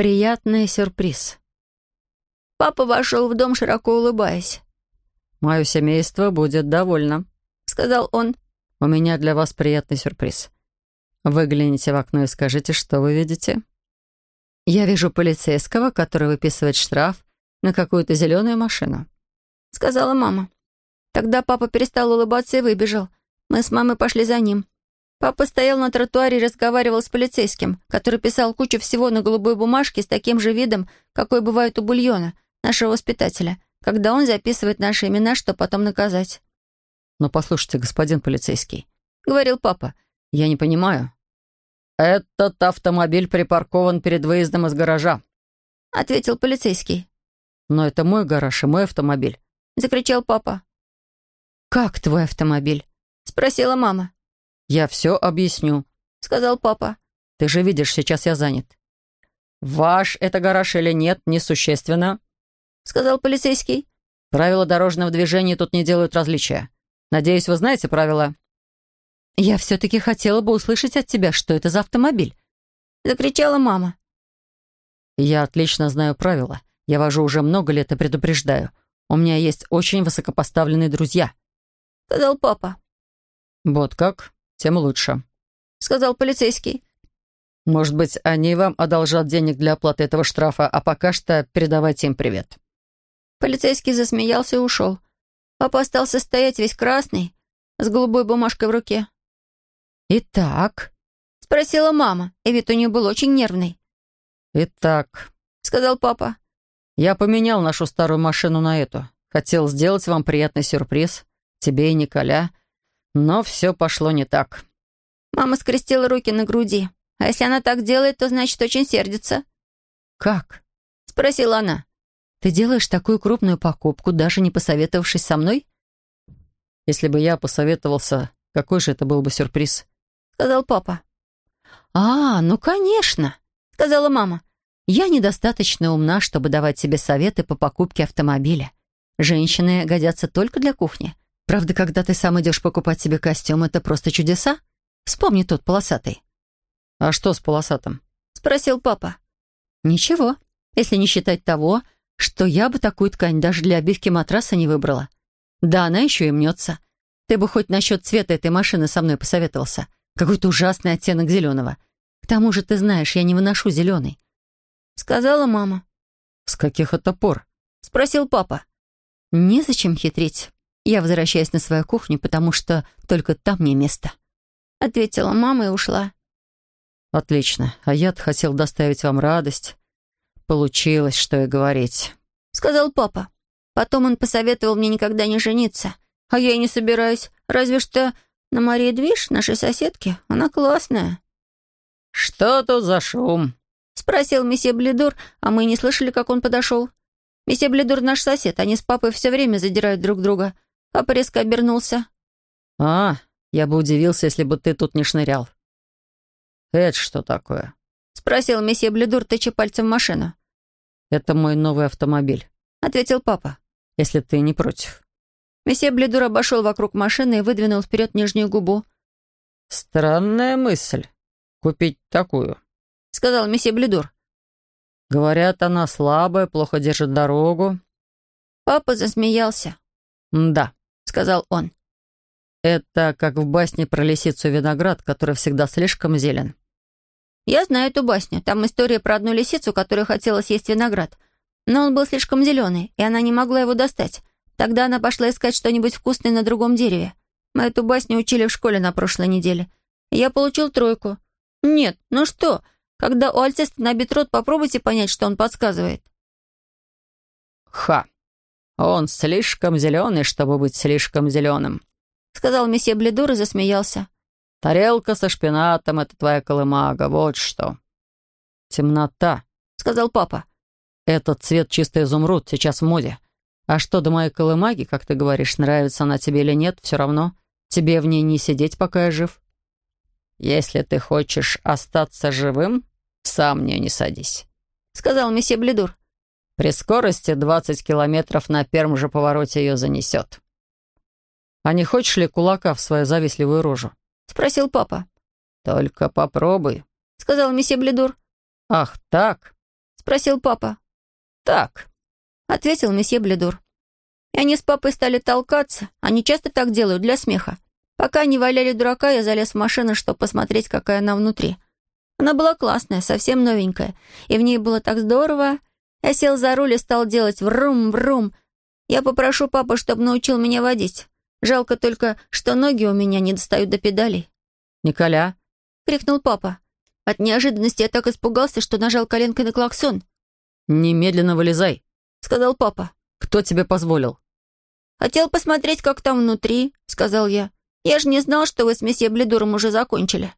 Приятный сюрприз. Папа вошел в дом, широко улыбаясь. «Мое семейство будет довольно», — сказал он. «У меня для вас приятный сюрприз. Выгляните в окно и скажите, что вы видите». «Я вижу полицейского, который выписывает штраф на какую-то зеленую машину», — сказала мама. Тогда папа перестал улыбаться и выбежал. Мы с мамой пошли за ним. Папа стоял на тротуаре и разговаривал с полицейским, который писал кучу всего на голубой бумажке с таким же видом, какой бывает у бульона, нашего воспитателя, когда он записывает наши имена, чтобы потом наказать. «Но послушайте, господин полицейский», — говорил папа, — «я не понимаю. Этот автомобиль припаркован перед выездом из гаража», — ответил полицейский. «Но это мой гараж и мой автомобиль», — закричал папа. «Как твой автомобиль?» — спросила мама. «Я все объясню», — сказал папа. «Ты же видишь, сейчас я занят». «Ваш это гараж или нет, несущественно», — сказал полицейский. «Правила дорожного движения тут не делают различия. Надеюсь, вы знаете правила». «Я все-таки хотела бы услышать от тебя, что это за автомобиль», — закричала мама. «Я отлично знаю правила. Я вожу уже много лет и предупреждаю. У меня есть очень высокопоставленные друзья сказал папа. «Вот как? Тем лучше», — сказал полицейский. «Может быть, они вам одолжат денег для оплаты этого штрафа, а пока что передавайте им привет». Полицейский засмеялся и ушел. Папа остался стоять весь красный, с голубой бумажкой в руке. «Итак?» — спросила мама, и вид у нее был очень нервный. «Итак», — сказал папа. «Я поменял нашу старую машину на эту. Хотел сделать вам приятный сюрприз тебе и Николя. Но все пошло не так». Мама скрестила руки на груди. «А если она так делает, то значит очень сердится». «Как?» — спросила она. «Ты делаешь такую крупную покупку, даже не посоветовавшись со мной?» «Если бы я посоветовался, какой же это был бы сюрприз?» — сказал папа. «А, ну, конечно!» — сказала мама. «Я недостаточно умна, чтобы давать себе советы по покупке автомобиля. Женщины годятся только для кухни. Правда, когда ты сам идешь покупать себе костюм, это просто чудеса. Вспомни тот полосатый». «А что с полосатым?» — спросил папа. «Ничего, если не считать того, что я бы такую ткань даже для обивки матраса не выбрала. Да, она еще и мнется. Ты бы хоть насчет цвета этой машины со мной посоветовался. Какой-то ужасный оттенок зеленого. К тому же, ты знаешь, я не выношу зеленый». Сказала мама. «С каких это пор?» — спросил папа. «Незачем хитрить. Я возвращаюсь на свою кухню, потому что только там мне место», — ответила мама и ушла. «Отлично. А я-то хотел доставить вам радость. Получилось, что и говорить», — сказал папа. Потом он посоветовал мне никогда не жениться. А я и не собираюсь. Разве что на Марии Движ, нашей соседке. Она классная. «Что тут за шум?» — спросил месье Бледур, а мы не слышали, как он подошел. Месье Бледур наш сосед. Они с папой все время задирают друг друга. Папа резко обернулся. «А, я бы удивился, если бы ты тут не шнырял». «Это что такое?» — спросил месье Бледур, тыча пальцем в машину. «Это мой новый автомобиль», — ответил папа. «Если ты не против». Месье Бледур обошел вокруг машины и выдвинул вперед нижнюю губу. «Странная мысль. Купить такую», — сказал месье Бледур. «Говорят, она слабая, плохо держит дорогу». Папа засмеялся. «Да», — сказал он. «Это как в басне про лисицу виноград, который всегда слишком зелен». «Я знаю эту басню. Там история про одну лисицу, которая хотела съесть виноград. Но он был слишком зеленый, и она не могла его достать. Тогда она пошла искать что-нибудь вкусное на другом дереве. Мы эту басню учили в школе на прошлой неделе. Я получил тройку. Нет, ну что, когда у Альцеста набит рот, попробуйте понять, что он подсказывает». «Ха!» «Он слишком зеленый, чтобы быть слишком зеленым», — сказал месье Бледур и засмеялся. «Тарелка со шпинатом — это твоя колымага, вот что». «Темнота», — сказал папа. «Этот цвет чистый изумруд, сейчас в моде. А что до моей колымаги, как ты говоришь, нравится она тебе или нет, все равно. Тебе в ней не сидеть, пока я жив». «Если ты хочешь остаться живым, сам в нее не садись», — сказал месье Бледур. При скорости 20 километров на первом же повороте ее занесет. «А не хочешь ли кулака в свою завистливую рожу?» — спросил папа. «Только попробуй», — сказал месье Бледур. «Ах, так», — спросил папа. «Так», — ответил месье Бледур. И они с папой стали толкаться. Они часто так делают, для смеха. Пока они валяли дурака, я залез в машину, чтобы посмотреть, какая она внутри. Она была классная, совсем новенькая. И в ней было так здорово. Я сел за руль и стал делать врум-врум. Я попрошу папу, чтобы научил меня водить. Жалко только, что ноги у меня не достают до педалей. «Николя!» — крикнул папа. От неожиданности я так испугался, что нажал коленкой на клаксон. «Немедленно вылезай», — сказал папа. «Кто тебе позволил?» «Хотел посмотреть, как там внутри», — сказал я. «Я же не знал, что вы с месье Бледуром уже закончили».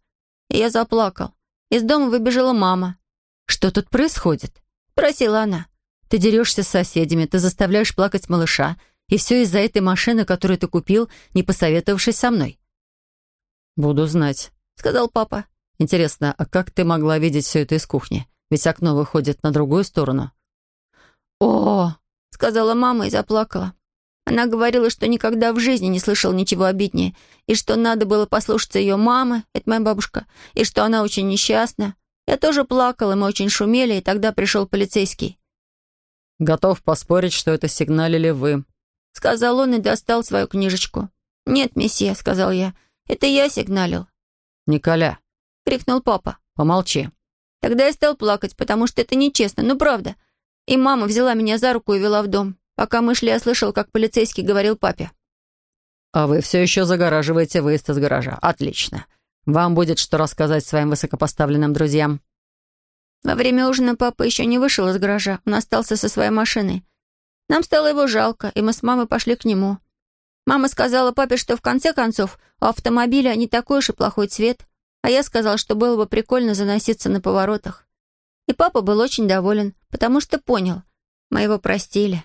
И я заплакал. Из дома выбежала мама. «Что тут происходит?» — просила она. «Ты дерешься с соседями, ты заставляешь плакать малыша, и все из-за этой машины, которую ты купил, не посоветовавшись со мной». «Буду знать», — сказал папа. «Интересно, а как ты могла видеть все это из кухни? Ведь окно выходит на другую сторону». «О!» — сказала мама и заплакала. Она говорила, что никогда в жизни не слышала ничего обиднее, и что надо было послушаться ее мамы, это моя бабушка, и что она очень несчастна. Я тоже плакала, мы очень шумели, и тогда пришел полицейский. «Готов поспорить, что это сигналили вы», — сказал он и достал свою книжечку. «Нет, месье», — сказал я, — «это я сигналил». «Николя», — крикнул папа. «Помолчи». Тогда я стал плакать, потому что это нечестно, ну правда. И мама взяла меня за руку и вела в дом. Пока мы шли, я слышал, как полицейский говорил папе. «А вы все еще загораживаете выезд из гаража. Отлично. Вам будет что рассказать своим высокопоставленным друзьям». Во время ужина папа еще не вышел из гаража. Он остался со своей машиной. Нам стало его жалко, и мы с мамой пошли к нему. Мама сказала папе, что в конце концов у автомобиля не такой уж и плохой цвет, а я сказал, что было бы прикольно заноситься на поворотах. И папа был очень доволен, потому что понял, мы его простили.